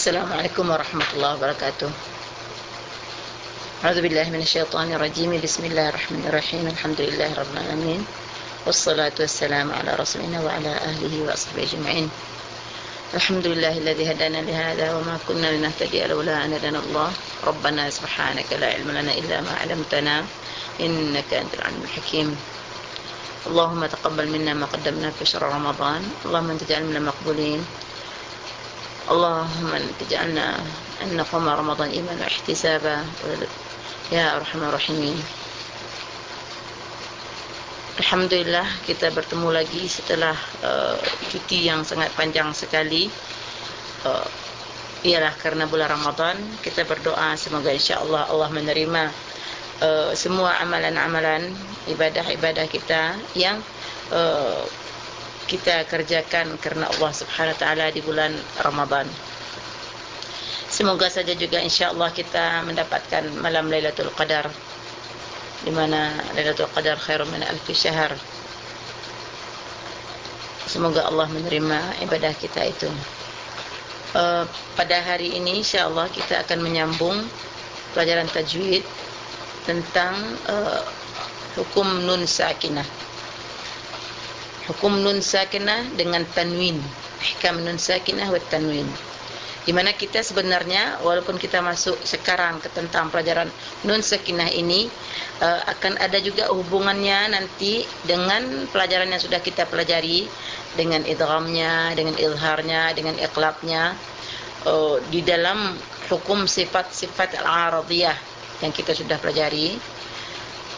السلام عليكم ورحمة الله وبركاته. أعوذ بالله من الشيطان الرجيم. بسم الله الرحمن الرحيم. الحمد لله رب العالمين. والصلاة والسلام على رسولنا وعلى أهله وأصحابه أجمعين. الحمد لله الذي هدانا لهذا وما كنا لنهتدي لولا أن هدانا الله. ربنا سبحانك لا علم لنا إلا ما علمتنا إنك أنت العليم الحكيم. اللهم تقبل منا ما قدمنا في شهر رمضان. اللهم أنت جعلنا مقبولين اللهم تجعلنا أن نقوم رمضان إيمانا واحتسابا يا أرحم الراحمين Alhamdulillah kita bertemu lagi setelah uh, cuti yang sangat panjang sekali uh, ialah karena bulan Ramadan kita berdoa semoga insya-Allah Allah menerima uh, semua amalan-amalan ibadah-ibadah kita yang uh, kita kerjakan karena Allah Subhanahu taala di bulan Ramadan. Semoga saja juga insya-Allah kita mendapatkan malam Lailatul Qadar di mana Lailatul Qadar khairun min alf syahr. Semoga Allah menerima ibadah kita itu. Uh, pada hari ini insya-Allah kita akan menyambung pelajaran tajwid tentang uh, hukum nun sakinah. Hukum nun sakinah dengan tanwin. Hikam nun sakinah wa tanwin. Di mana kita sebenarnya walaupun kita masuk sekarang ke tentang pelajaran nun sakinah ini uh, akan ada juga hubungannya nanti dengan pelajaran yang sudah kita pelajari dengan idghamnya, dengan izharnya, dengan iqlabnya uh, di dalam hukum sifat-sifat al-aradiyah yang kita sudah pelajari.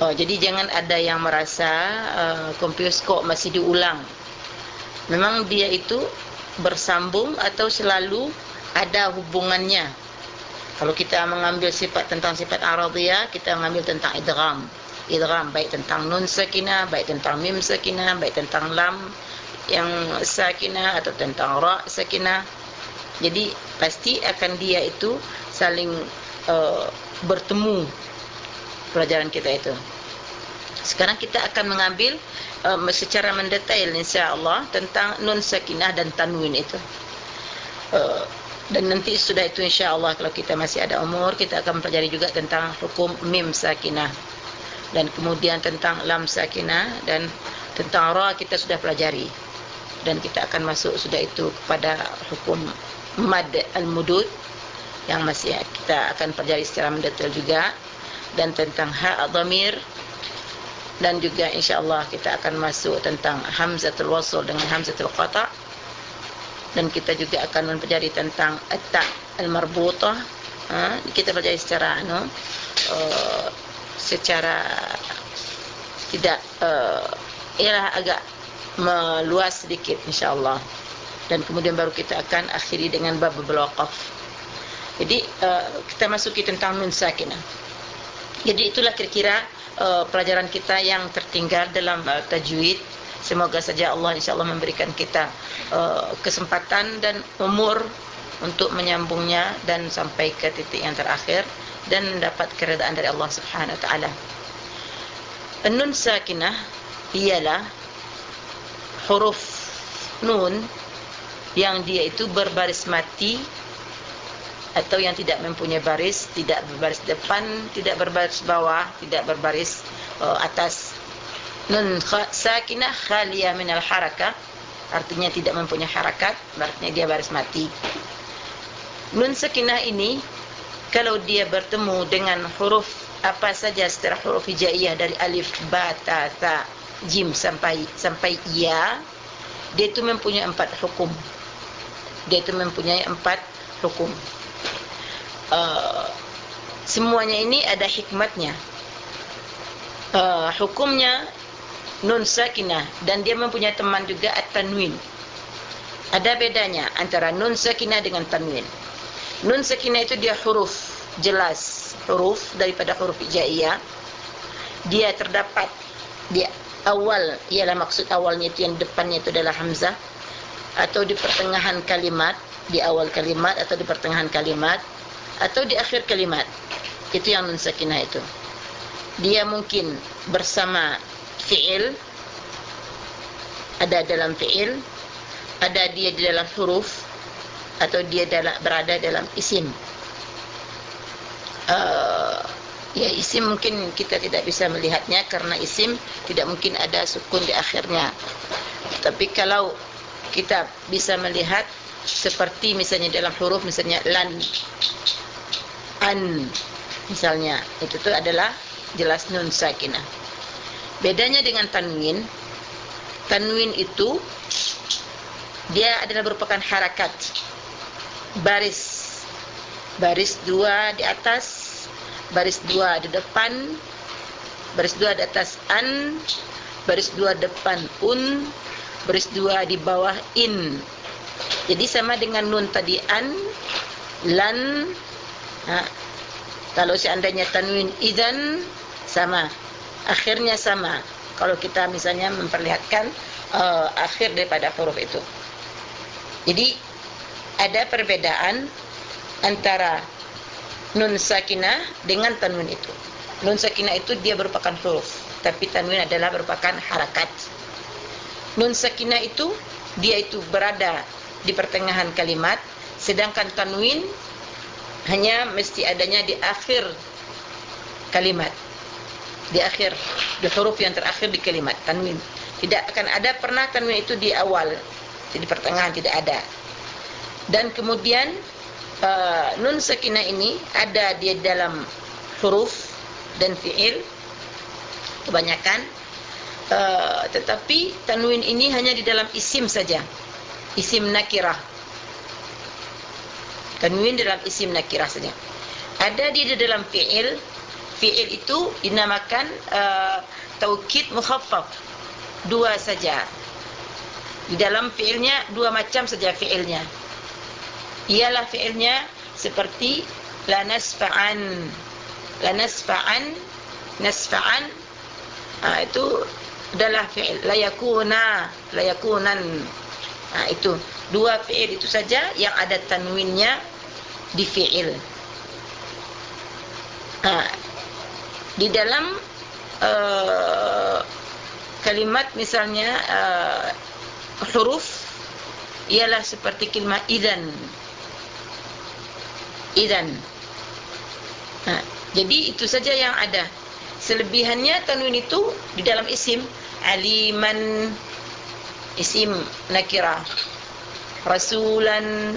Oh, jadi jangan ada yang merasa uh, kompus kok masih diulang. Memang dia itu bersambung atau selalu ada hubungannya. Kalau kita mengambil sifat tentang sifat aradiyah, kita mengambil tentang idgham. Idgham baik tentang nun sakinah, baik tentang mim sakinah, baik tentang lam yang sakinah atau tentang ra sakinah. Jadi pasti akan dia itu saling uh, bertemu pelajaran kita itu. Sekarang kita akan mengambil um, secara mendetail insya-Allah tentang nun sakinah dan tanwin itu. Uh, dan nanti sudah itu insya-Allah kalau kita masih ada umur kita akan mempelajari juga tentang hukum mim sakinah dan kemudian tentang lam sakinah dan tentang ra kita sudah pelajari. Dan kita akan masuk sudah itu kepada hukum mad al-mudud yang masih kita akan pelajari secara mendetail juga dan tentang ha dhamir dan juga insyaallah kita akan masuk tentang hamzatul wasl dengan hamzatul qata. Dan kita juga akan mempelajari tentang at-ta al-marbutah. Ha? Kita pelajari secara anu uh, secara tidak uh, ialah agak meluas sedikit insyaallah. Dan kemudian baru kita akan akhiri dengan bab al-waqaf jadi uh, kita masuki tentang nun sakinah. Jadi itulah kira-kira uh, pelajaran kita yang tertinggal dalam uh, tajwid. Semoga saja Allah insyaallah memberikan kita uh, kesempatan dan umur untuk menyambungnya dan sampai ke titik yang terakhir dan mendapat keredaan dari Allah Subhanahu wa taala. Nun sakinah ialah huruf nun yang dia itu berbaris mati atau yang tidak mempunyai baris, tidak berbaris depan, tidak berbaris bawah, tidak berbaris uh, atas. Nun sakinah khaliyah min al-harakah, artinya tidak mempunyai harakat, artinya dia baris mati. Nun sakinah ini kalau dia bertemu dengan huruf apa saja setelah huruf hijaiyah dari alif, ba, ta, ta, jim sampai sampai ya, dia itu mempunyai empat hukum. Dia itu mempunyai empat hukum. Uh, semuanya ini ada hikmatnya. Uh, hukumnya nun sakinah dan dia mempunyai teman juga at-tanwin. Ada bedanya antara nun sakinah dengan tanwin. Nun sakinah itu dia huruf jelas, huruf daripada huruf hijaiyah. Dia terdapat di awal ialah maksud awalnya itu yang depannya itu adalah hamzah atau di pertengahan kalimat, di awal kalimat atau di pertengahan kalimat atau di akhir kalimat. Itu yang nun sakinah itu. Dia mungkin bersama fi'il. Ada dalam fi'il, ada dia di dalam huruf, atau dia dalam berada dalam isim. Uh, ya isim mungkin kita tidak bisa melihatnya karena isim tidak mungkin ada sukun di akhirnya. Tapi kalau kita bisa melihat seperti misalnya dalam huruf misalnya lan an misalnya itu tu adalah jelas nun sakinah. Bedanya dengan tanwin tanwin itu dia adalah merupakan harakat baris. Baris dua di atas baris dua di depan baris dua di atas an baris dua depan un baris dua di bawah in. Jadi sama dengan nun tadi an lan ha. kalau seandainya tanwin idan sama akhirnya sama kalau kita misalnya memperlihatkan uh, akhir daripada huruf itu jadi ada perbedaan antara nun sakinah dengan tanwin itu. Nun sakinah itu dia merupakan huruf, tapi tanwin adalah merupakan harakat. Nun sakinah itu dia itu berada di pertengahan kalimat, sedangkan tanwin hanya mesti adanya di akhir kalimat. Di akhir, di huruf yang terakhir di kalimat. Tanwin. Tidak akan ada pernah tanwin itu di awal, di pertengahan tidak ada. Dan kemudian uh, nun sakinah ini ada di dalam huruf dan fiil. Kebanyakan. Uh, tetapi tanwin ini hanya di dalam isim saja. Isim nakirah tanwin dalam isim nakirah saja. Ada di dalam fiil fiil itu dinamakan uh, taukid mukhaffaf. Dua saja. Di dalam fiilnya dua macam saja fiilnya. Ialah fi'ilnya seperti la nasfa'an la nasfa'an. Ha, itu adalah fi'il. La yakuna la yakunan. Ha, itu. Dua fi'il itu saja yang ada tanwinnya di fi'il. Ha, di dalam uh, kalimat misalnya uh, huruf ialah seperti kalimat idzan idan. Ha, jadi itu saja yang ada. Selebihannya tanwin itu di dalam isim aliman isim nakira. Rasulan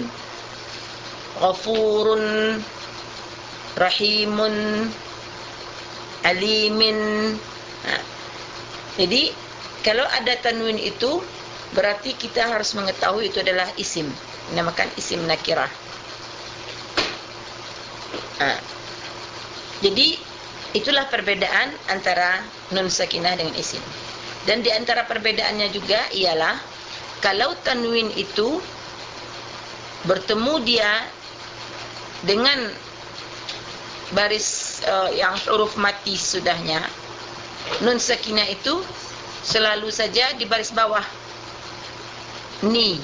rahimun alimin ha. jadi kalau ada tanwin itu berarti kita harus mengetahui itu adalah isim dinamakan isim nakirah Ha. Jadi itulah perbedaan antara nun sakinah dengan isim. Dan di antara perbedaannya juga ialah kalau tanwin itu bertemu dia dengan baris uh, yang huruf mati sudahnya nun sakinah itu selalu saja di baris bawah. Ni.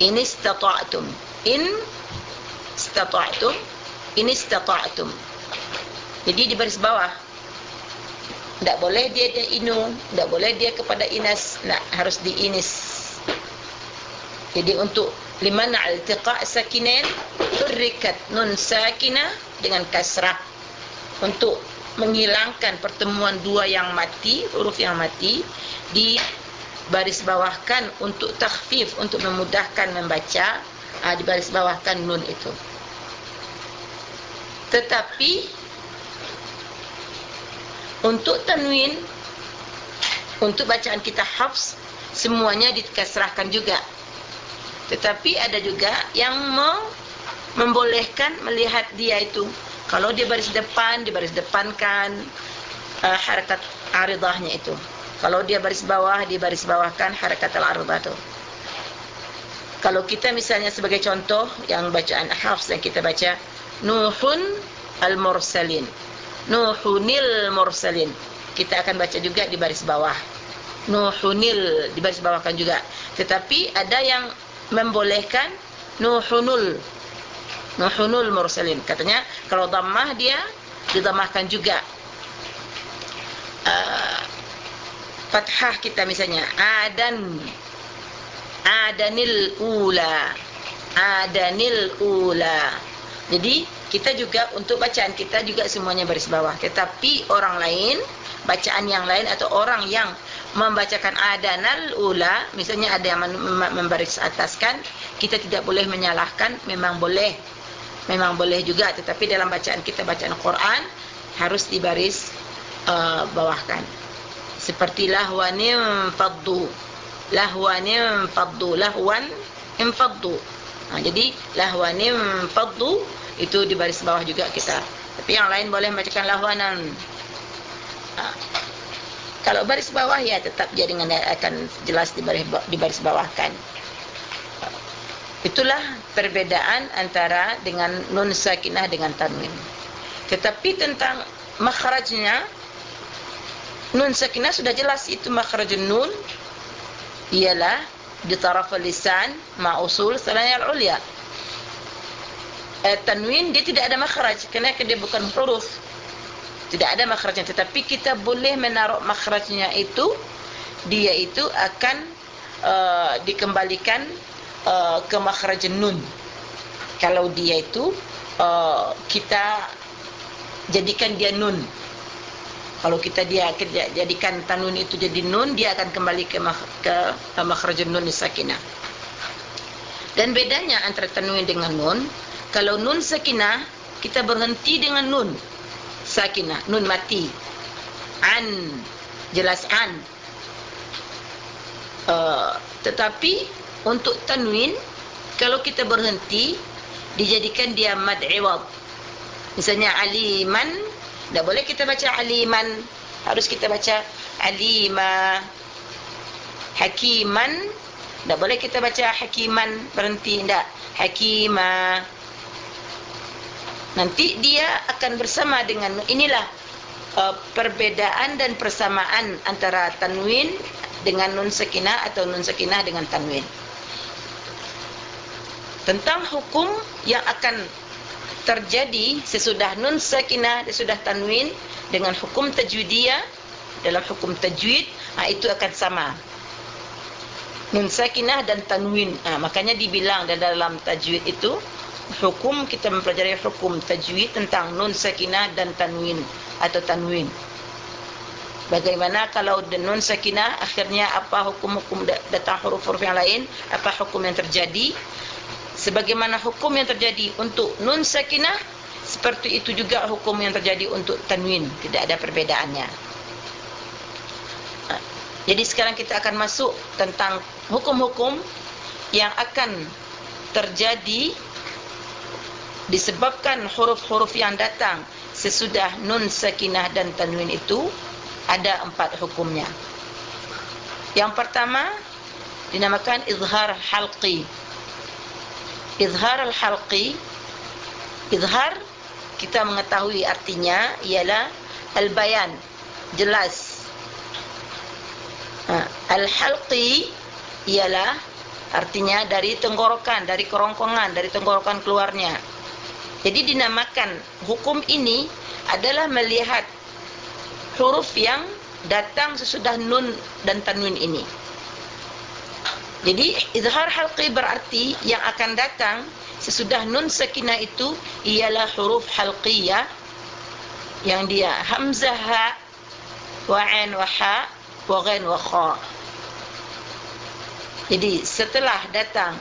Ini istata'tum. In istata'tum. Ini istata'tum. Jadi di baris bawah. Tidak boleh dia dia inu tidak boleh dia kepada inas. Nak harus di inis jadi untuk liman altiqa sakinain hurrikat nun sakinah dengan kasrah. Untuk menghilangkan pertemuan dua yang mati huruf yang mati di baris bawahkan untuk takhfif untuk memudahkan membaca uh, di baris bawahkan nun itu. Tetapi untuk tanwin untuk bacaan kita hafs semuanya dikasrahkan juga tetapi ada juga yang membolehkan melihat dia itu. Kalau dia baris depan di baris depankan uh, harakat aridahnya itu. Kalau dia baris bawah di baris bawahkan harakat al-aridah itu. Kalau kita misalnya sebagai contoh yang bacaan hafs yang kita baca nuhun al-mursalin. Nuhunil mursalin. Kita akan baca juga di baris bawah. Nuhunil di baris bawah kan juga. Tetapi ada yang membolehkan nuhunul nuhunul mursalin. Katanya kalau dhammah dia didhammahkan juga. Uh, fathah kita misalnya adan adanil ula adanil ula. Jadi kita juga untuk bacaan kita juga semuanya baris bawah. Tetapi orang lain bacaan yang lain atau orang yang membacakan adanal ula misalnya ada yang membaris ataskan kita tidak boleh menyalahkan memang boleh. Memang boleh juga tetapi dalam bacaan kita bacaan Quran harus dibaris uh, bawahkan. Seperti lahwanim faddu. Lahwanim faddu. Lahwan infaddu ha, jadi lahwanim faddu itu di baris bawah juga kita. Tapi yang lain boleh membacakan lahwanan. Ha. Kalau baris bawah ya tetap jaringan akan jelas di baris di baris bawahkan. Itulah perbedaan antara dengan nun sakinah dengan tanwin. Tetapi tentang makhrajnya nun sakinah sudah jelas itu makhrajun nun ialah di taraf lisan ma usul salaya al-ulya. Eh, tanwin dia tidak ada makhraj kerana dia bukan huruf tidak ada makhrajnya. Tetapi kita boleh menaruh makhrajnya itu dia itu akan uh, dikembalikan uh, ke makhraj nun. Kalau dia itu uh, kita jadikan dia nun. Kalau kita dia jadikan tanun itu jadi nun dia akan kembali ke ke makhraj nun sakinah. Dan bedanya antara tanwin dengan nun kalau nun sakinah kita berhenti dengan nun sakinah. Nun mati. An. Jelas an. Uh, tetapi untuk tanwin kalau kita berhenti dijadikan dia mad iwad misalnya aliman tidak boleh kita baca aliman. Harus kita baca alima. Hakiman tidak boleh kita baca hakiman berhenti tidak hakima nanti dia akan bersama dengan inilah uh, perbedaan dan persamaan antara tanwin dengan nun sakinah atau nun sakinah dengan tanwin. Tentang hukum yang akan terjadi sesudah nun sakinah dan sudah tanwin dengan hukum tajwidiyah dalam hukum tajwid ha, itu akan sama. Nun sakinah dan tanwin ha, makanya dibilang dalam tajwid itu hukum kita mempelajari hukum tajwid tentang nun sakinah dan tanwin atau tanwin. Bagaimana kalau nun sakinah akhirnya apa hukum-hukum datang huruf-huruf yang lain, apa hukum yang terjadi? Sebagaimana hukum yang terjadi untuk nun sakinah, seperti itu juga hukum yang terjadi untuk tanwin, tidak ada perbedaannya. Jadi sekarang kita akan masuk tentang hukum-hukum yang akan terjadi disebabkan huruf-huruf yang datang sesudah nun sakinah dan tanwin itu ada empat hukumnya. Yang pertama dinamakan izhar halqi. Izhar al-halqi izhar kita mengetahui artinya ialah al-bayan jelas. Ha, al-halqi ialah artinya dari tenggorokan, dari kerongkongan, dari tenggorokan keluarnya. Jadi dinamakan hukum ini adalah melihat huruf yang datang sesudah nun dan tanwin ini. Jadi izhar halqi berarti yang akan datang sesudah nun sakinah itu ialah huruf halqiyah yang dia hamzah ha wa ain wa ha wa ghain wa kha. Jadi setelah datang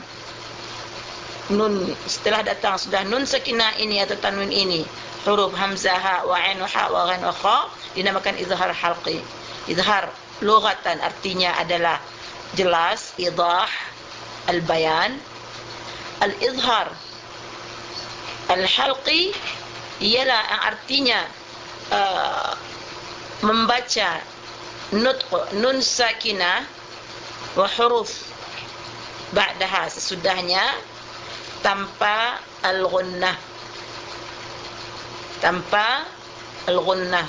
nun setelah datang sudah nun sakinah ini atau tanwin ini. Huruf hamzah ha wa ain ha wa ghain wa kha dinamakan izhar halqi. Izhar lughatan artinya adalah jelas idah al bayan al izhar al halqi ialah artinya uh, membaca nutq nun sakinah wa huruf ba'daha sesudahnya tanpa al-ghunnah. Tanpa al-ghunnah.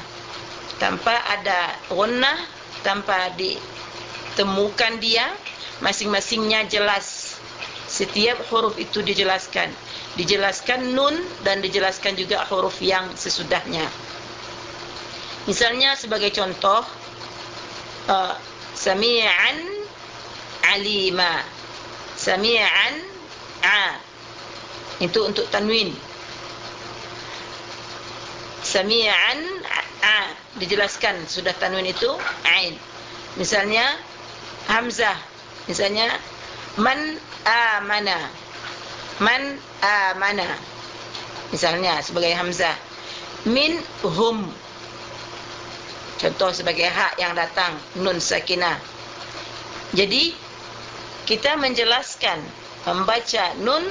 Tanpa ada ghunnah tanpa ditemukan dia masing-masingnya jelas. Setiap huruf itu dijelaskan. Dijelaskan nun dan dijelaskan juga huruf yang sesudahnya. Misalnya sebagai contoh uh, sami'an alima. Sami'an a itu untuk tanwin. Sami'an a dijelaskan sudah tanwin itu ain. Misalnya hamzah. Misalnya man amana. Man amana. Misalnya sebagai hamzah. Min hum. Contoh sebagai hak yang datang nun sakinah. Jadi kita menjelaskan membaca nun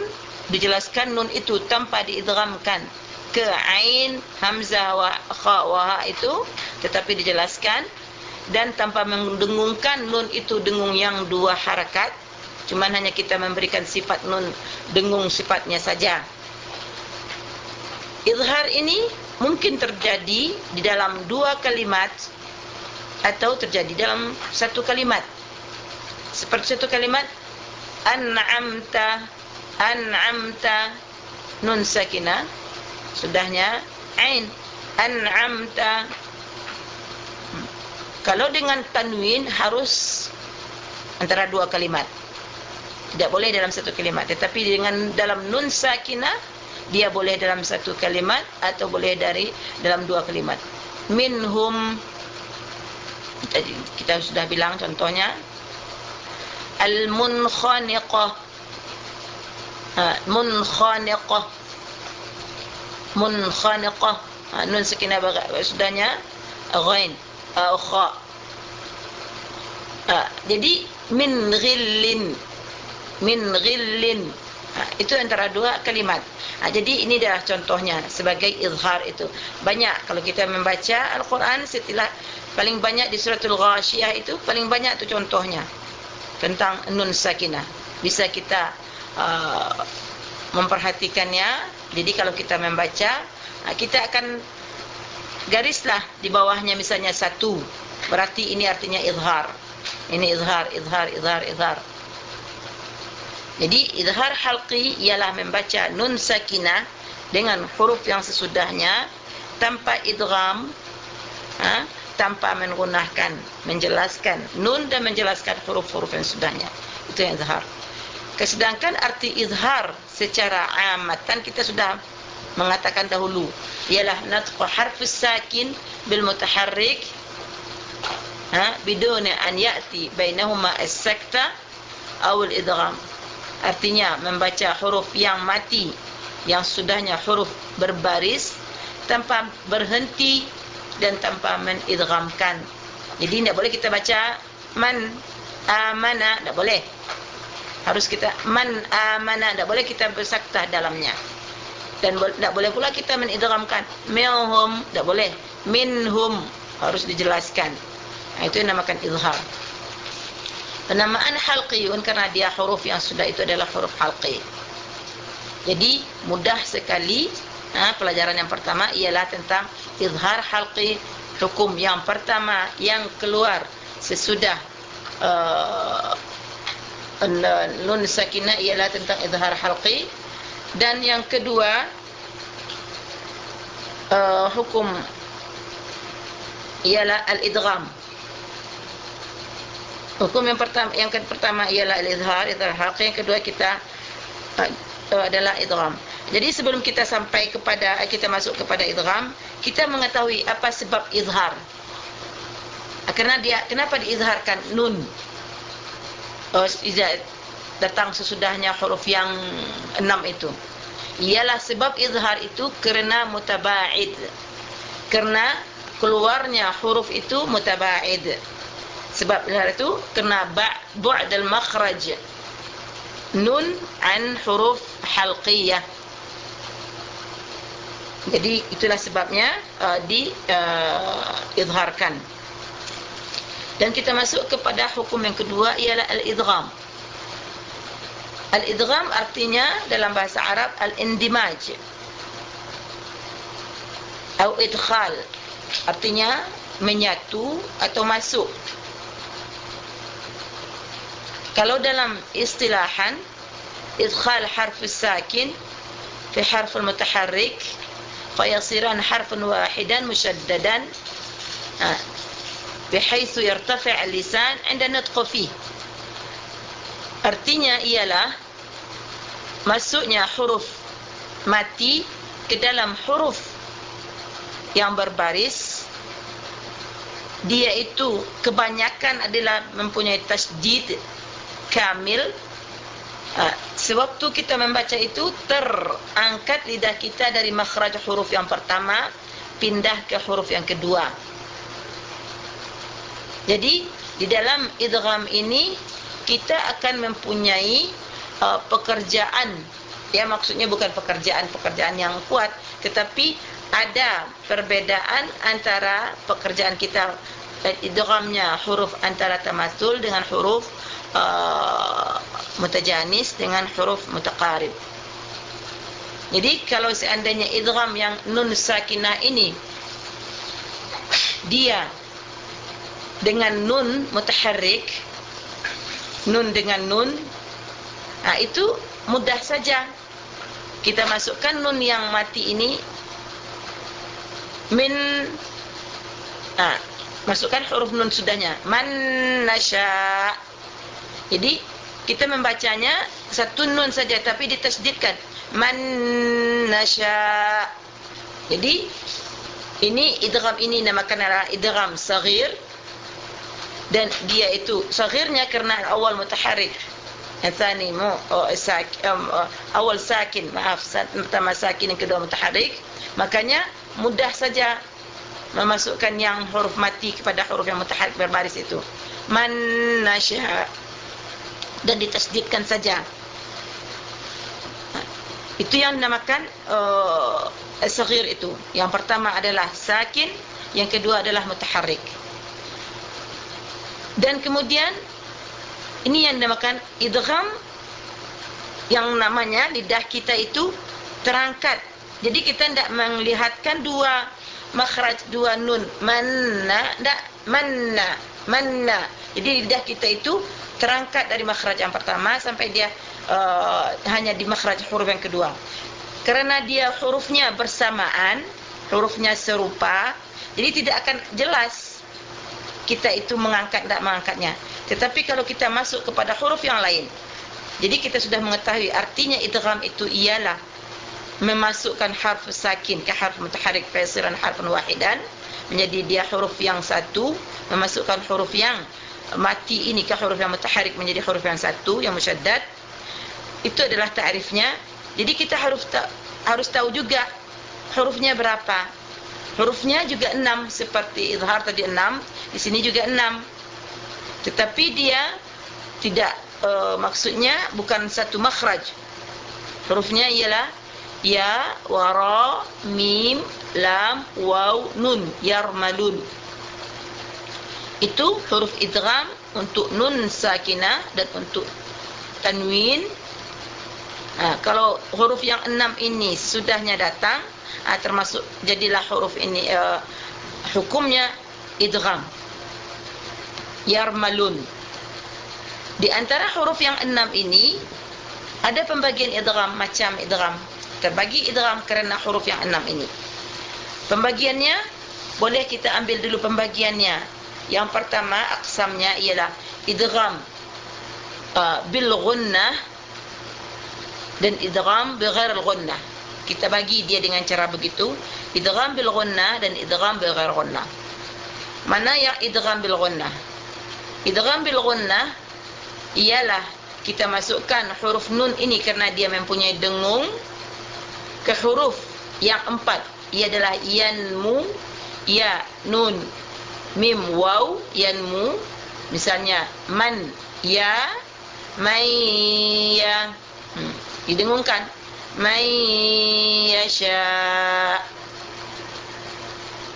dijelaskan nun itu tanpa diidghamkan. Ke ain hamzah wa kha wa ha itu tetapi dijelaskan. Dan tanpa mendengungkan nun itu dengung yang dua harakat. Cuma hanya kita memberikan sifat nun dengung sifatnya saja. Izhar ini mungkin terjadi di dalam dua kalimat atau terjadi dalam satu kalimat. Seperti satu kalimat an'amta an'amta. Nun sakinah sudahnya. Ain. An'amta. Kalau dengan tanwin harus antara dua kalimat. Tidak boleh dalam satu kalimat. Tetapi dengan dalam nun sakinah dia boleh dalam satu kalimat atau boleh dari dalam dua kalimat. Minhum. Kita sudah bilang contohnya. Al munkhaniqah. Ha, munkhaniqah. Ha, nun sakinah sudahnya. Ghain. Uh, kha uh, jadi min ghillin. Min ghillin. Itu antara dua kalimat. Uh, jadi ini adalah contohnya sebagai izhar itu. Banyak kalau kita membaca Al-Quran setiap paling banyak di suratul ghashiyah itu paling banyak tu contohnya tentang nun sakinah. Bisa kita uh, memperhatikannya. Jadi kalau kita membaca uh, kita akan garislah di bawahnya misalnya satu. Berarti ini artinya izhar. Ini izhar izhar izhar izhar. Jadi izhar halqi ialah membaca nun sakinah dengan huruf yang sesudahnya tanpa idgham ha? tanpa menggunakan menjelaskan nun dan menjelaskan huruf-huruf yang sudahnya. Itu yang izhar kesedangkan arti izhar secara amatan kita sudah mengatakan dahulu ialah natqu harf sakin bil mutaharrik ha bidun an yati bainahuma as-sakta aw al-idgham. Artinya membaca huruf yang mati yang sudahnya huruf berbaris tanpa berhenti dan tanpa menidghamkan. Jadi tidak boleh kita baca man amana tidak boleh harus kita man amana tidak boleh kita bersakta dalamnya. Dan tidak boleh pula kita menidghamkan minhum tidak boleh. Minhum harus dijelaskan. Nah, itu yang dinamakan izhar. Penamaan halqiyun karena dia huruf yang sudah itu adalah huruf halqi. Jadi mudah sekali nah, pelajaran yang pertama ialah tentang izhar halqi hukum yang pertama yang keluar sesudah uh, nun sakinah ialah tentang izhar halqi. Dan yang kedua uh, hukum ialah al-idgham. Hukum yang pertama yang pertama ialah al-izhar izhar haqi yang kedua kita uh, uh, adalah idgham. Jadi sebelum kita sampai kepada kita masuk kepada idgham kita mengetahui apa sebab izhar. Kerana dia kenapa diizharkan nun oh datang sesudahnya huruf yang enam itu. Ialah sebab izhar itu kerana mutaba'id. Kerana keluarnya huruf itu mutaba'id. Sebab izhar itu kerana bu'd al-makhraj nun an huruf halqiyah. Jadi itulah sebabnya uh, di uh, izharkan dan kita masuk kepada hukum yang kedua ialah al-idgham Al-idgham artinya dalam bahasa Arab al-indimaj. Atau idkhal artinya menyatu atau masuk. Kalau dalam istilahan idkhal harf sakin fi harf mutaharrik fayasiran harfan wahidan mushaddadan بحيث يرتفع اللسان عند النطق فيه. Artinya ialah masuknya huruf mati ke dalam huruf yang berbaris. Dia itu kebanyakan adalah mempunyai tasjid kamil. Ha, Sewaktu kita membaca itu terangkat lidah kita dari makhraj huruf yang pertama pindah ke huruf yang kedua jadi di dalam idgham ini kita akan mempunyai uh, pekerjaan. Ya maksudnya bukan pekerjaan-pekerjaan yang kuat. Tetapi ada perbedaan antara pekerjaan kita idghamnya huruf antara tamasul dengan huruf uh, mutajanis dengan huruf mutaqarib. Jadi kalau seandainya idgham yang nun sakinah ini dia dengan nun mutaharrik. Nun dengan nun. Nah itu mudah saja. Kita masukkan nun yang mati ini min ah masukkan huruf nun sudahnya. Man nasya jadi kita membacanya satu nun saja tapi ditasdidkan. Man nasya jadi ini idgham ini namakan idgham saghir dan dia itu saghirnya kerana awal mutaharrik الثاني مو ساك awal sakin maaf pertama sakin yang kedua mutaharrik makanya mudah saja memasukkan yang huruf mati kepada huruf yang mutaharrik berbaris itu man nasya dan ditasdidkan saja itu yang dinamakan uh, saghir itu yang pertama adalah sakin yang kedua adalah mutaharrik dan kemudian ini yang dinamakan idgham yang namanya lidah kita itu terangkat. Jadi kita tidak melihatkan dua makhraj dua nun manna tidak manna manna. Jadi lidah kita itu terangkat dari makhraj yang pertama sampai dia uh, hanya di makhraj huruf yang kedua. Karena dia hurufnya bersamaan, hurufnya serupa, jadi tidak akan jelas kita itu mengangkat tidak mengangkatnya. Tetapi kalau kita masuk kepada huruf yang lain. Jadi kita sudah mengetahui artinya idgham itu ialah memasukkan harf sakin ke harf mutaharrik fasiran harfun wahidan menjadi dia huruf yang satu memasukkan huruf yang mati ini ke huruf yang mutaharrik menjadi huruf yang satu yang musyaddad itu adalah ta'rifnya jadi kita harus ta harus tahu juga hurufnya berapa hurufnya juga enam seperti izhar tadi enam di sini juga enam. Tetapi dia tidak uh, maksudnya bukan satu makhraj. Hurufnya ialah ya wa ra mim lam waw nun yarmalun. Itu huruf idgham untuk nun sakinah dan untuk tanwin. Ha, kalau huruf yang enam ini sudahnya datang ha, termasuk jadilah huruf ini uh, hukumnya idgham yarmalun. Di antara huruf yang enam ini ada pembagian idgham macam idgham. Terbagi idgham kerana huruf yang enam ini. Pembagiannya boleh kita ambil dulu pembagiannya. Yang pertama aqsamnya ialah idgham uh, bil ghunnah dan idgham bi ghair al kita bagi dia dengan cara begitu. Idgham bil ghunnah dan idgham bi ghair ghunnah. Mana yang idgham bil ghunnah Idgham bil gunnah ialah kita masukkan huruf nun ini kerana dia mempunyai dengung. Ke huruf yang empat ia adalah yanmu ya nun mim waw yanmu misalnya man ya may ya. Hmm. didengungkan. May yasha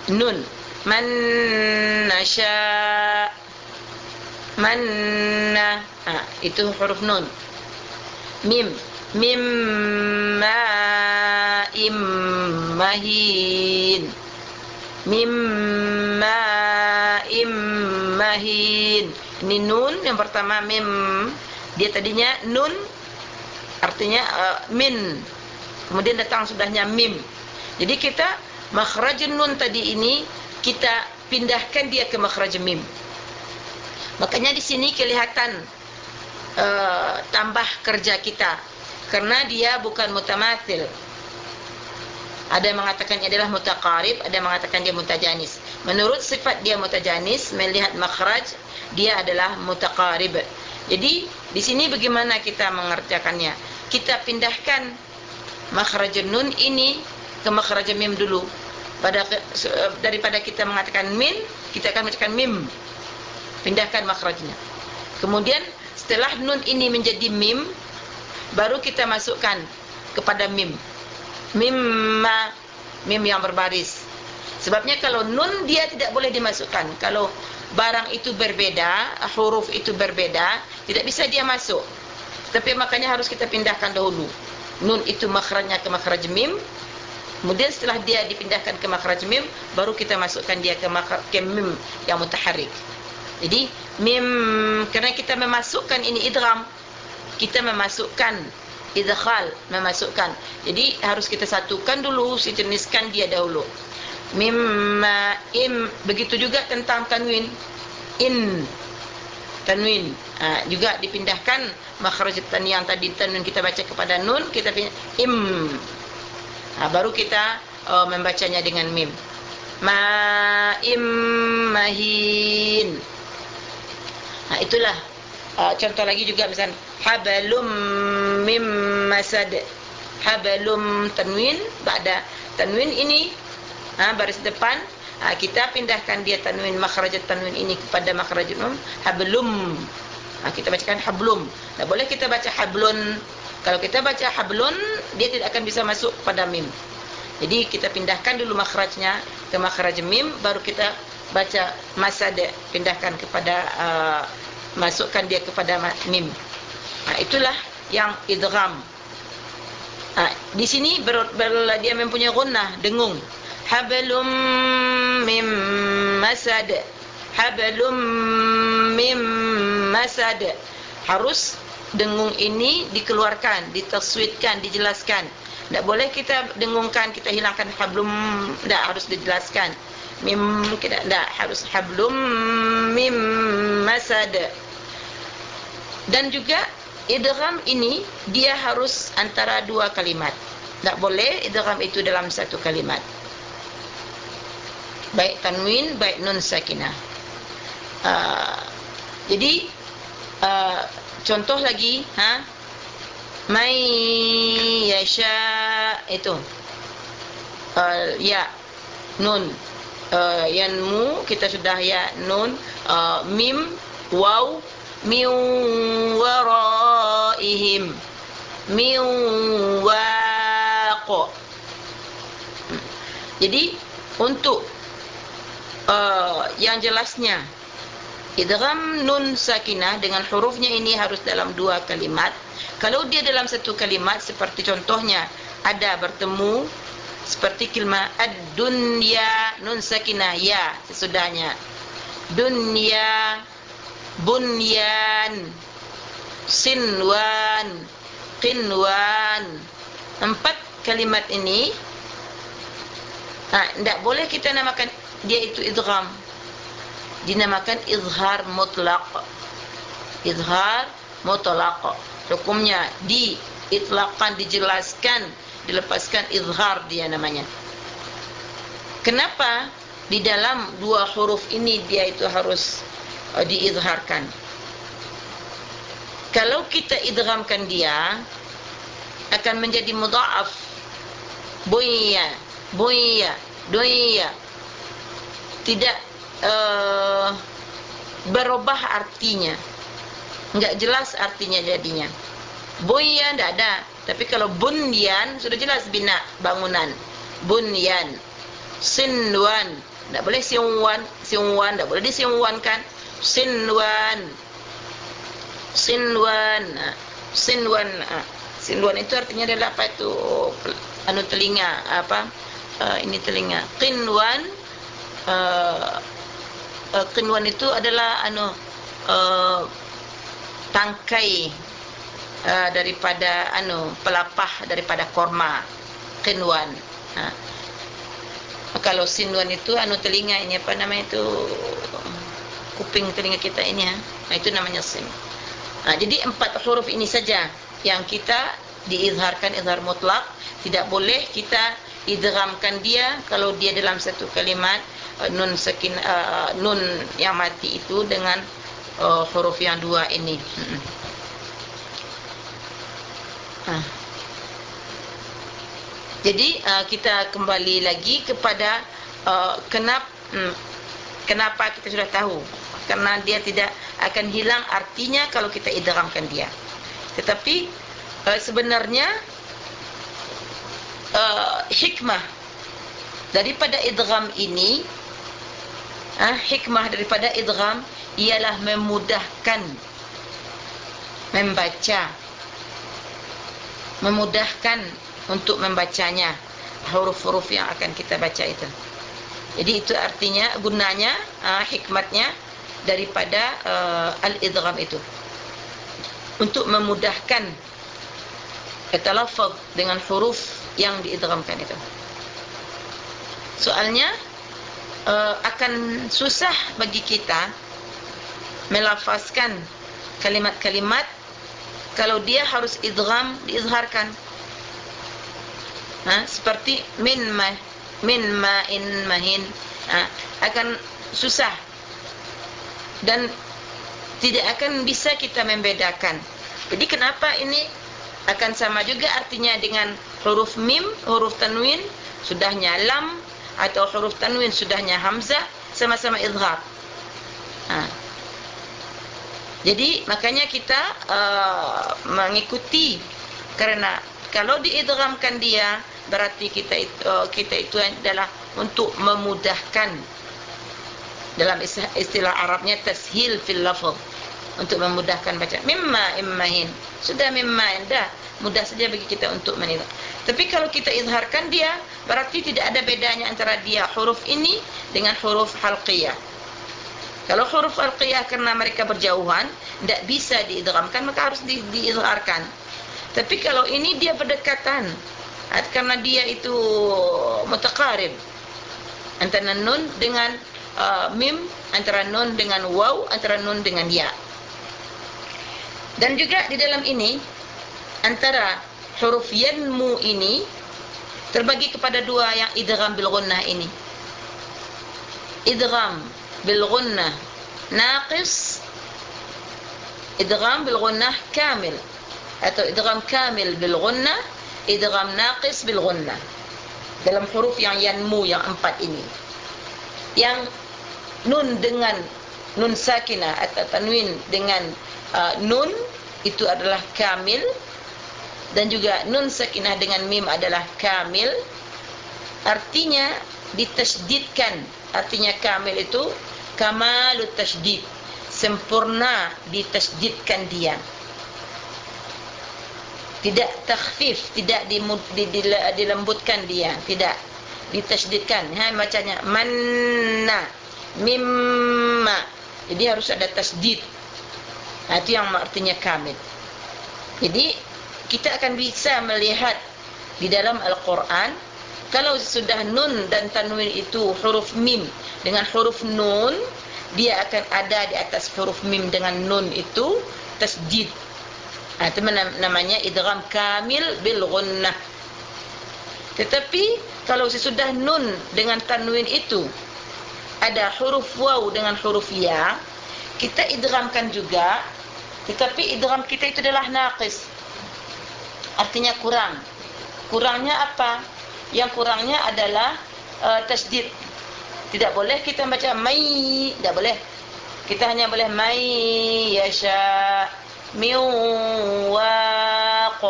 nun man nasha manna. Ha, itu huruf nun. Mim. Mim ma im mahin. Mim ma im mahin. Ini nun yang pertama mim. Dia tadinya nun artinya uh, min. Kemudian datang sudahnya mim. Jadi kita makhraj nun tadi ini kita pindahkan dia ke makhraj mim Makanya di sini kelihatan uh, tambah kerja kita. Karena dia bukan mutamathil ada yang mengatakan dia adalah mutaqarib ada yang mengatakan dia mutajanis. Menurut sifat dia mutajanis melihat makhraj dia adalah mutaqarib. Jadi di sini bagaimana kita mengerjakannya? Kita pindahkan makhraj nun ini ke makhraj mim dulu. Pada daripada kita mengatakan min kita akan mengatakan mim pindahkan makhrajnya. Kemudian setelah nun ini menjadi mim baru kita masukkan kepada mim. Mim ma mim yang berbaris. Sebabnya kalau nun dia tidak boleh dimasukkan. Kalau barang itu berbeda huruf itu berbeda tidak bisa dia masuk. Tapi makanya harus kita pindahkan dahulu. Nun itu makhrajnya ke makhraj mim. Kemudian setelah dia dipindahkan ke makhraj mim baru kita masukkan dia ke makhraj mim yang mutaharrik jadi mim kerana kita memasukkan ini idgham kita memasukkan idkhal memasukkan. Jadi harus kita satukan dulu sinkroniskan dia dahulu. Mim im begitu juga tentang tanwin. In tanwin. Ha, juga dipindahkan makhraj tan yang tadi tanwin kita baca kepada nun kita im. Ha, baru kita uh, membacanya dengan mim. Ma im mahin ha, itulah. Uh, contoh lagi juga misalnya hablum mim masad. Hablum tanwin pada tanwin ini ha, baris depan. Ha, kita pindahkan dia tanwin makhraj tanwin ini kepada makhraj nun hablum. Ha, kita bacakan hablum. Tak boleh kita baca hablun. Kalau kita baca hablun dia tidak akan bisa masuk pada mim. Jadi kita pindahkan dulu makhrajnya ke makhraj mim baru kita baca masad pindahkan kepada uh, masukkan dia kepada mim Ha, itulah yang idgham. Ha, di sini ber, ber, dia mempunyai gunnah dengung. Hablum mim masad. Hablum mim masad. Harus dengung ini dikeluarkan, ditaswidkan, dijelaskan. Tak boleh kita dengungkan, kita hilangkan hablum, tak harus dijelaskan. Mim tak harus hablum mim masad. Dan juga idgham ini dia harus antara dua kalimat. Tak boleh idgham itu dalam satu kalimat. Baik tanwin, baik nun sakinah. Uh, jadi uh, contoh lagi, ha? Mai yasha itu. Uh, ya nun uh, yanmu kita sudah ya nun. Uh, mim waw. Min waraihim. Min waq jadi untuk uh, yang jelasnya idgham nun sakinah dengan hurufnya ini harus dalam dua kalimat. Kalau dia dalam satu kalimat seperti contohnya ada bertemu seperti kalimat ad-dunya nun sakinah ya sesudahnya. Dunya bunyan sinwan qinwan. Empat kalimat ini ha tidak boleh kita namakan dia itu idgham. Dinamakan izhar mutlaq. Izhar mutlaq. Hukumnya di itlaqan dijelaskan dilepaskan izhar dia namanya kenapa di dalam dua huruf ini dia itu harus uh, diizharkan. Kalau kita idghamkan dia akan menjadi mudhaaf. Buya, buya, duya. Tidak uh, berubah artinya. Enggak jelas artinya jadinya. Buya enggak ada, tapi kalau bunyan sudah jelas bina bangunan. Bunyan. Sinwan, enggak boleh sinwan, sinwan enggak boleh disinwankan. Sinwan. Sinwan. Sinwan sinwan itu artinya adalah apa itu anu telinga apa? Uh, ini telinga. Qinwan uh, uh, qinwan itu adalah anu uh, tangkai uh, daripada anu pelapah daripada korma qinwan uh. kalau sinwan itu anu telinga ini apa namanya itu kuping telinga kita ini ya. Nah, itu namanya sim. Ha, jadi empat huruf ini saja yang kita diizharkan izhar mutlak. Tidak boleh kita idghamkan dia kalau dia dalam satu kalimat nun sakin uh, nun yang mati itu dengan uh, huruf yang dua ini. Hmm. Jadi uh, kita kembali lagi kepada uh, kenapa hmm, kenapa kita sudah tahu? Karena dia tidak akan hilang artinya kalau kita idghamkan dia. Tetapi uh, sebenarnya uh, hikmah daripada idgham ini uh, hikmah daripada idgham ialah memudahkan membaca. Memudahkan untuk membacanya. Huruf-huruf yang akan kita baca itu. Jadi itu artinya gunanya uh, hikmatnya daripada uh, al-idgham itu. Untuk memudahkan talaffuz dengan huruf yang diidghamkan itu. Soalnya uh, akan susah bagi kita melafazkan kalimat-kalimat kalau dia harus idgham diizharkan ha seperti min ma min ma in mahin ha akan susah dan tidak akan bisa kita membedakan. Jadi kenapa ini akan sama juga artinya dengan huruf mim, huruf tanwin sudahnya lam atau huruf tanwin sudahnya hamzah sama-sama izhar. Ha. Jadi makanya kita uh, mengikuti karena kalau diidghamkan dia berarti kita itu, uh, kita itu adalah untuk memudahkan. Dalam istilah Arabnya tashil fil lafaz untuk memudahkan baca mimma immahin sudah mimma indah mudah saja bagi kita untuk menilai. Tapi kalau kita izharkan dia berarti tidak ada bedanya antara dia huruf ini dengan huruf halqiyah. Kalau huruf halqiyah karena mereka berjauhan tidak bisa diidghamkan maka harus di, diizharkan. Tapi kalau ini dia berdekatan karena dia itu mutaqarib antara nun dengan uh, mim antara nun dengan waw antara nun dengan ya. Dan juga di dalam ini antara huruf yanmu ini terbagi kepada dua yang idgham bil gunnah ini. Idgham bil gunnah naqis idgham bil gunnah kamil. Atau idgham kamil bil gunnah idgham naqis bil gunnah dalam huruf yang yanmu yang empat ini. Yang nun dengan nun sakinah atau tanwin dengan uh, nun itu adalah kamil. Dan juga nun sakinah dengan mim adalah kamil. Artinya ditasydidkan artinya kamil itu kamalut tasydid sempurna ditasydidkan dia tidak takhfif tidak dilembutkan dia tidak ditasydidkan ha bacanya manna mimma. Jadi harus ada tasdid. Nah, itu yang artinya kamil. Jadi kita akan bisa melihat di dalam Al-Quran kalau sudah nun dan tanwin itu huruf mim dengan huruf nun dia akan ada di atas huruf mim dengan nun itu tasdid nah, itu namanya idgham kamil bil gunnah tetapi kalau sudah nun dengan tanwin itu ada huruf waw dengan huruf ya kita idghamkan juga tetapi idgham kita itu adalah naqis. Artinya kurang. Kurangnya apa? Yang kurangnya adalah uh, tasdid tidak boleh kita baca mai tidak boleh. Kita hanya boleh mai yasha min waq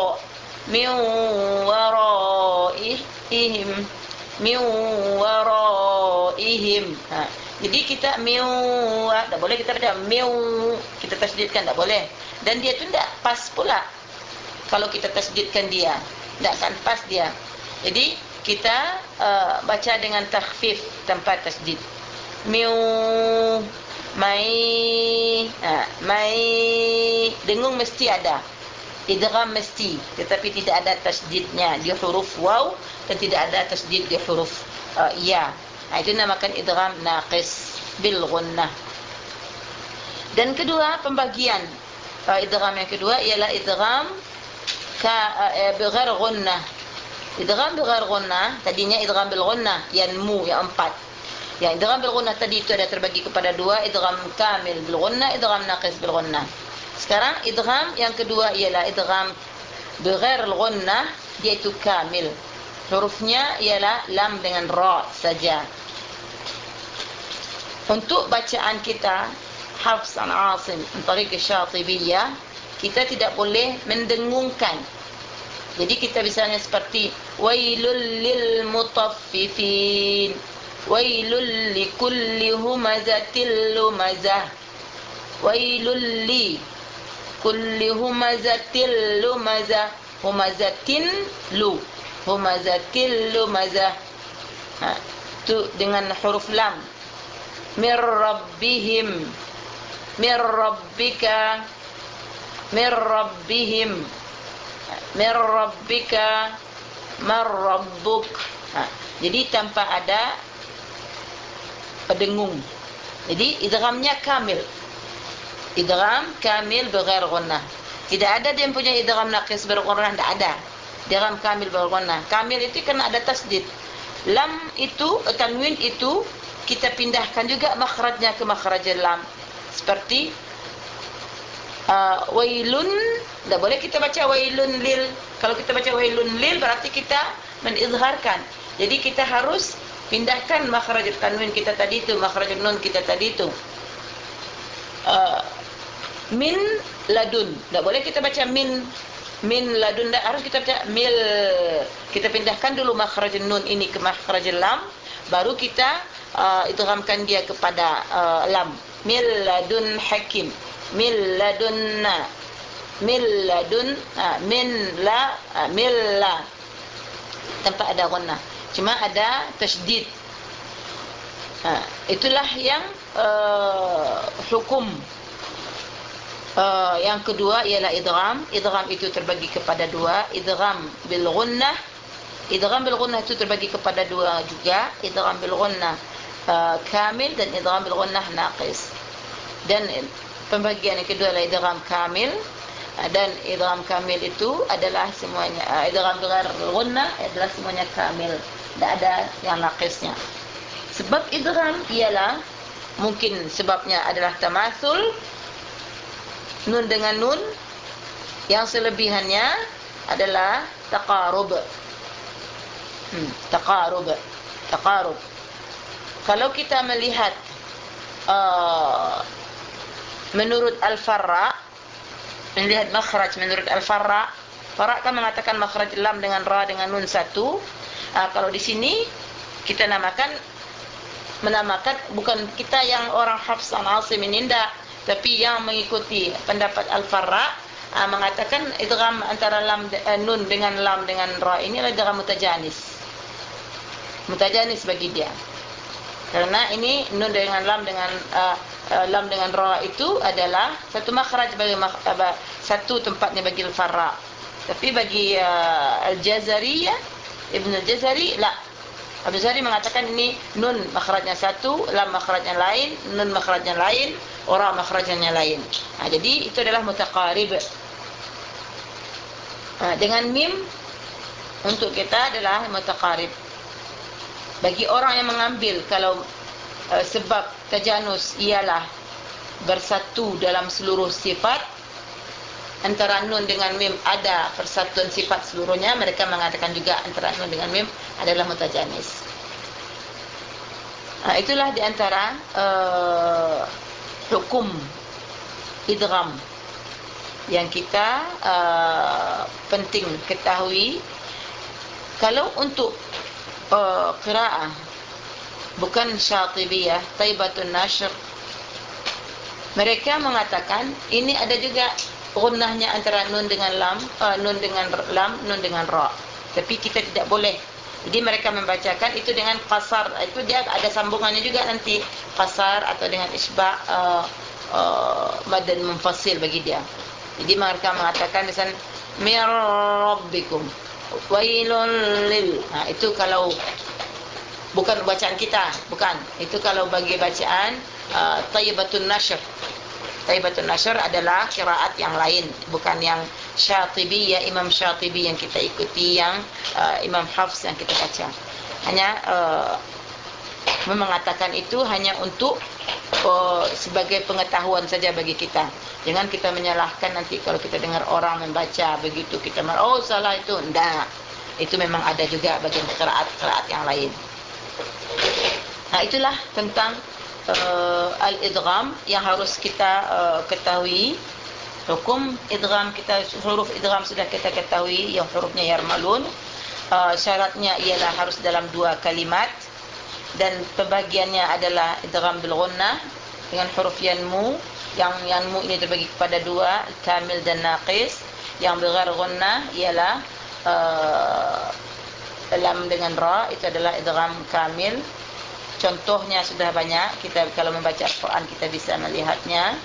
min waraihim min waraihim ha jadi kita miu tak boleh kita baca miu kita tasdidkan tak boleh. Dan dia tu tidak pas pula kalau kita tasdidkan dia. Tidak akan pas dia. Jadi kita uh, baca dengan takhfif tanpa tasdid. Miu mai ha mai dengung mesti ada. Idgham mesti. Tetapi tidak ada tasdidnya. Di huruf waw dan tidak ada tasdid di huruf uh, ya. Ha, itu namakan idgham naqis bil gunnah dan kedua pembagian uh, idgham yang kedua ialah idgham ka uh, bighair ghunnah. Idgham bighair ghunnah tadinya idgham bil ghunnah yanmu yang empat yang idgham bil ghunnah tadi itu ada terbagi kepada dua idgham kamil bil ghunnah idgham naqis bil ghunnah. Sekarang idgham yang kedua ialah idgham bighair al ghunnah iaitu kamil. Hurufnya ialah lam dengan ra saja. Untuk bacaan kita Hafs an Asim tariq Syatibiyah kita tidak boleh mendengungkan. Jadi kita misalnya seperti wailul lil mutaffifin wailul likulli humazatil lumazah wailul li kulli humazatil lumazah humazatin lu. Humazatil lumazah ha tu dengan huruf lam. Mir rabbihim. Mir rabbika. Mir rabbihim. Mir rabbika. Mar rabbuk. Ha. jadi tanpa ada pendengung. Jadi idghamnya kamil. Idgham kamil bighair ghunnah. Tidak ada dia punya idgham naqis berghunnah, tidak ada. Idgham kamil berghunnah. Kamil itu kena ada tasdid. Lam itu tanwin itu kita pindahkan juga makhrajnya ke makhraj lam. Seperti uh, wailun, tidak boleh kita baca wailun lil. Kalau kita baca wailun lil berarti kita menizharkan. Jadi kita harus pindahkan makhraj tanwin kita tadi itu makhraj nun kita tadi itu uh, min ladun. Tak boleh kita baca min min ladun. Tak harus kita baca mil. Kita pindahkan dulu makhraj nun ini ke makhraj lam baru kita uh, idghamkan dia kepada uh, lam. Mil ladun hakim. Mil ladunna mil ladun uh, min la uh, mil la. Tanpa ada gunnah cuma ada tasydid. Ha itulah yang uh, hukum. Uh, yang kedua ialah idgham. Idgham itu terbagi kepada dua. Idgham bil ghunnah. Idgham bil ghunnah itu terbagi kepada dua juga. Idgham bil ghunnah uh, kamil dan idgham bil ghunnah naqis. Dan pembagian yang kedua adalah idgham kamil. Dan idgham kamil itu adalah semuanya idgham bil ghunnah adalah semuanya kamil tidak ada yang nakisnya. Sebab idgham ialah mungkin sebabnya adalah tamasul nun dengan nun yang selebihannya adalah taqarub. Hmm, taqarub. Taqarub. Kalau kita melihat uh, menurut Al-Farra melihat makhraj menurut Al-Farra Farra kan mengatakan makhraj lam dengan ra dengan nun satu uh, kalau di sini kita namakan menamakan bukan kita yang orang Hafs an Asim ini ndak. Tapi yang mengikuti pendapat Al-Farra uh, mengatakan idgham antara lam uh, nun dengan lam dengan ra ini adalah idgham mutajanis. Mutajanis bagi dia. Karena ini nun dengan lam dengan uh, uh, lam dengan ra itu adalah satu makhraj bagi uh, satu tempatnya bagi Al-Farra tapi bagi uh, Al-Jazariyah Ibn al-Jazari la. Ibn Jazari mengatakan ini nun makhrajnya satu lam makhrajnya lain nun makhrajnya lain ora makhrajnya lain. Ha, jadi itu adalah mutaqarib. Ha, dengan mim untuk kita adalah mutaqarib. Bagi orang yang mengambil kalau uh, sebab tajanus ialah bersatu dalam seluruh sifat antara nun dengan mim ada persatuan sifat seluruhnya. Mereka mengatakan juga antara nun dengan mim adalah mutajanis. Nah itulah di antara uh, hukum idgham yang kita uh, penting ketahui. Kalau untuk uh, qiraah bukan syatibiyah taibatun nashr mereka mengatakan ini ada juga gunnahnya antara nun dengan lam uh, nun dengan lam nun dengan ra. Tapi kita tidak boleh. Jadi mereka membacakan itu dengan qasar. Itu dia ada sambungannya juga nanti. Qasar atau dengan isba uh, uh, madan munfasil bagi dia. Jadi mereka mengatakan misalnya mir rabbikum wailul lil. Ha itu kalau bukan bacaan kita bukan. Itu kalau bagi bacaan uh, tayyibatun nashr Taibatun Nashr adalah kiraat yang lain bukan yang Syatibi ya Imam Syatibi yang kita ikuti yang uh, Imam Hafs yang kita baca. Hanya uh, mengatakan itu hanya untuk uh, sebagai pengetahuan saja bagi kita. Jangan kita menyalahkan nanti kalau kita dengar orang membaca begitu kita oh salah itu. Enggak. Itu memang ada juga bagian kiraat-kiraat yang lain. Nah itulah tentang uh, al-idgham yang harus kita uh, ketahui. Hukum idgham kita huruf idgham sudah kita ketahui yang hurufnya yarmalun. Uh, syaratnya ialah harus dalam dua kalimat. Dan pembagiannya adalah idgham bil ghunnah dengan huruf yanmu yang yanmu ini terbagi kepada dua kamil dan naqis. Yang bil ghunnah ialah uh, dalam dengan ra itu adalah idgham kamil contohnya sudah banyak. Kita kalau membaca Al-Quran kita bisa melihatnya.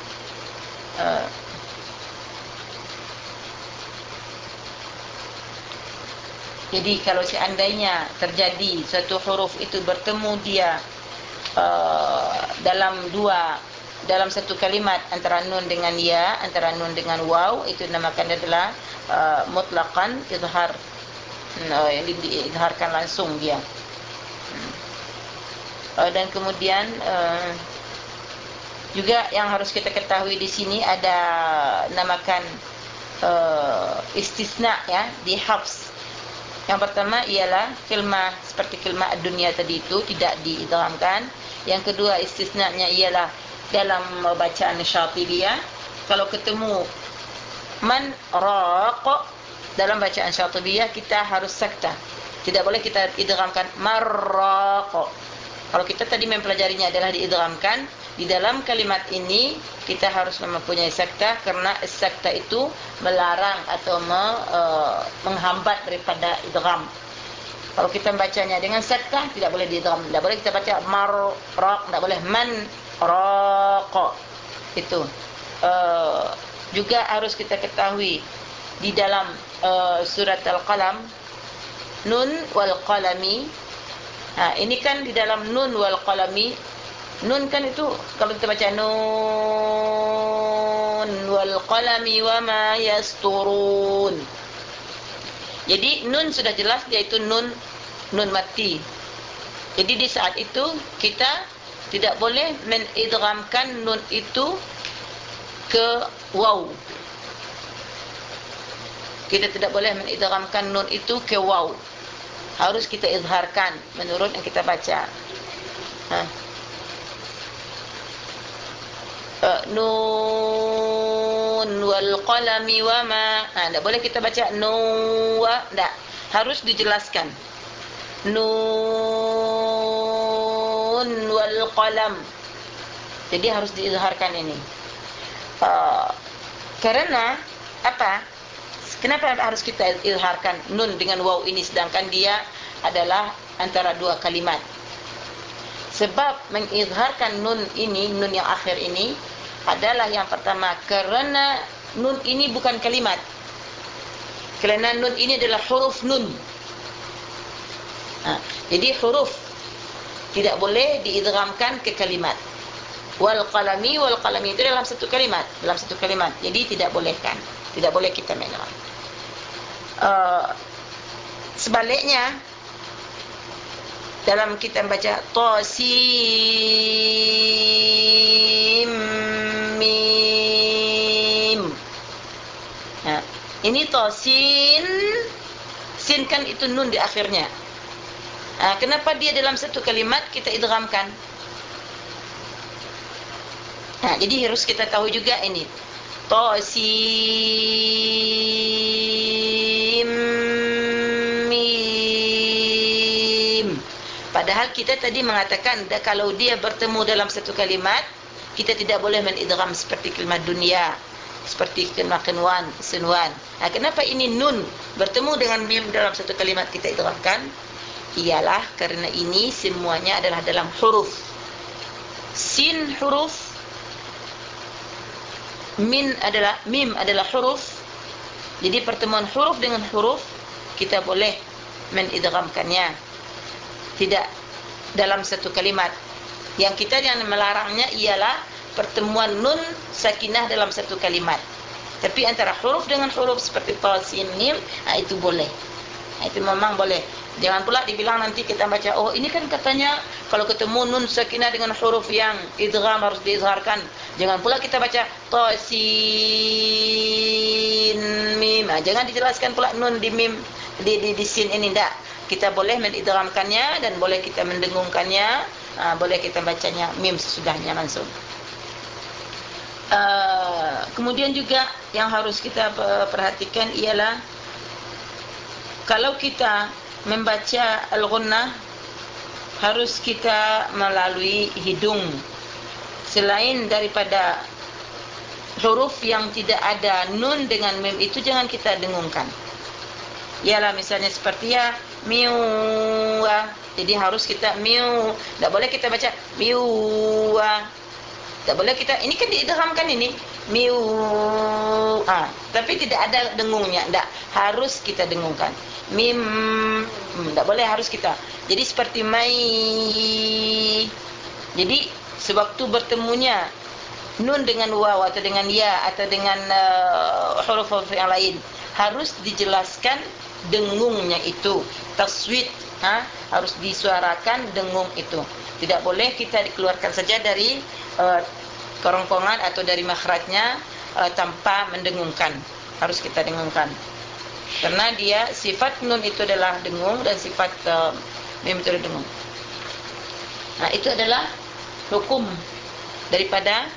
Uh, jadi kalau seandainya terjadi satu huruf itu bertemu dia uh, dalam dua dalam satu kalimat antara nun dengan ya antara nun dengan waw itu dinamakan adalah uh, mutlaqan izhar. Uh, yang diizharkan langsung dia uh, dan kemudian uh, juga yang harus kita ketahui di sini ada namakan uh, istisna ya di hafs. Yang pertama ialah kilma seperti kilma dunia tadi itu tidak diidghamkan. Yang kedua istisna-nya ialah dalam bacaan syatibiyah kalau ketemu man raq dalam bacaan syatibiyah kita harus sakta. Tidak boleh kita idghamkan marraq kalau kita tadi mempelajarinya adalah diidghamkan di dalam kalimat ini kita harus mempunyai sakta karena sakta itu melarang atau me, uh, menghambat daripada idgham. Kalau kita membacanya dengan sakta tidak boleh diidgham. Tidak boleh kita baca mar ra, tidak boleh man raqa. Itu. Uh, juga harus kita ketahui di dalam uh, surat Al-Qalam nun wal qalami Ha, ini kan di dalam nun wal qalami. Nun kan itu kalau kita baca nun wal qalami wa ma yasturun. Jadi nun sudah jelas dia itu nun nun mati. Jadi di saat itu kita tidak boleh menidghamkan nun itu ke waw. Kita tidak boleh menidghamkan nun itu ke waw harus kita izharkan menurut yang kita baca. Ha. Uh, nun wal qalami wa ma. Ha, tak boleh kita baca nun wa, tak. Harus dijelaskan. Nun wal qalam. Jadi harus diizharkan ini. Uh, karena apa? Kenapa harus kita ilharkan nun dengan waw ini sedangkan dia adalah antara dua kalimat? Sebab mengizharkan nun ini, nun yang akhir ini adalah yang pertama kerana nun ini bukan kalimat. Kerana nun ini adalah huruf nun. Ha, jadi huruf tidak boleh diidghamkan ke kalimat. Wal qalami wal qalami itu dalam satu kalimat, dalam satu kalimat. Jadi tidak bolehkan. Tidak boleh kita menidgham. Uh, sebaliknya dalam kita baca tasim mim. Nah ini tasin sin kan itu nun di akhirnya. Nah, kenapa dia dalam satu kalimat kita idghamkan? Nah jadi harus kita tahu juga ini. Tasim mim padahal kita tadi mengatakan kalau dia bertemu dalam satu kalimat kita tidak boleh menidgham seperti kalimat dunia seperti kalimat kenwan senwan. Nah, kenapa ini nun bertemu dengan mim dalam satu kalimat kita idghamkan? Ialah karena ini semuanya adalah dalam huruf. Sin huruf min adalah mim adalah huruf jadi pertemuan huruf dengan huruf kita boleh menidghamkannya tidak dalam satu kalimat yang kita yang melarangnya ialah pertemuan nun sakinah dalam satu kalimat. Tapi antara huruf dengan huruf seperti ta sin mim, ha, itu boleh. Ha, itu memang boleh. Jangan pula dibilang nanti kita baca oh ini kan katanya kalau ketemu nun sakinah dengan huruf yang idgham harus diizharkan. Jangan pula kita baca ta sin mim. Ha, jangan dijelaskan pula nun di mim di di, di sin ini ndak. Kita boleh mengidghamkannya dan boleh kita mendengungkannya. Ha, boleh kita bacanya mim sesudahnya langsung. Uh, kemudian juga yang harus kita perhatikan ialah kalau kita membaca al-ghunnah harus kita melalui hidung selain daripada huruf yang tidak ada nun dengan mim itu jangan kita dengungkan. Ialah misalnya seperti ya miu jadi harus kita miu. Tidak boleh kita baca miu tak boleh kita ini kan diidghamkan ini. Miu ah. Tapi tidak ada dengungnya tidak harus kita dengungkan. Mim hmm, boleh harus kita. Jadi seperti mai. Jadi sewaktu bertemunya nun dengan waw atau dengan ya atau dengan uh, huruf-huruf yang lain. Harus dijelaskan dengungnya itu. Taswid ha harus disuarakan dengung itu. Tidak boleh kita dikeluarkan saja dari uh, kerongkongan atau dari makhrajnya uh, tanpa mendengungkan. Harus kita dengungkan. Karena dia sifat nun itu adalah dengung dan sifat uh, mim itu adalah dengung. Nah itu adalah hukum daripada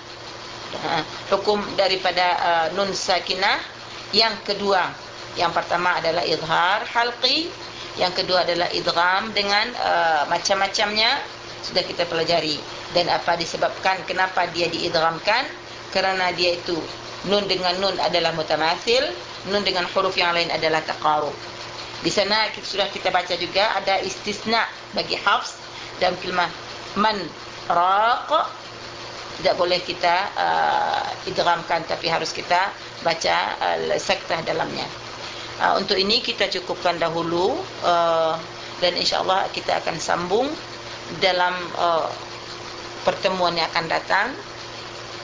uh, hukum daripada uh, nun sakinah. Yang kedua. Yang pertama adalah izhar halqi, yang kedua adalah idgham dengan uh, macam-macamnya. Sudah kita pelajari. Dan apa disebabkan kenapa dia diidghamkan? Kerana dia itu nun dengan nun adalah mutamatsil nun dengan huruf yang lain adalah taqarub di sana kita sudah kita baca juga ada istisna bagi hafs. Dalam kalimah man raq tidak boleh kita uh, idghamkan tapi harus kita baca uh, saktah dalamnya uh, untuk ini kita cukupkan dahulu uh, dan insyaallah kita akan sambung dalam uh, pertemuan yang akan datang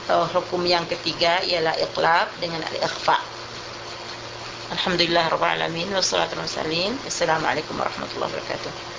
uh, hukum yang ketiga ialah iqlab dengan al-ikhfa. Alhamdulillah rabbil alamin wassalatu wassalamu assalamualaikum warahmatullahi wabarakatuh.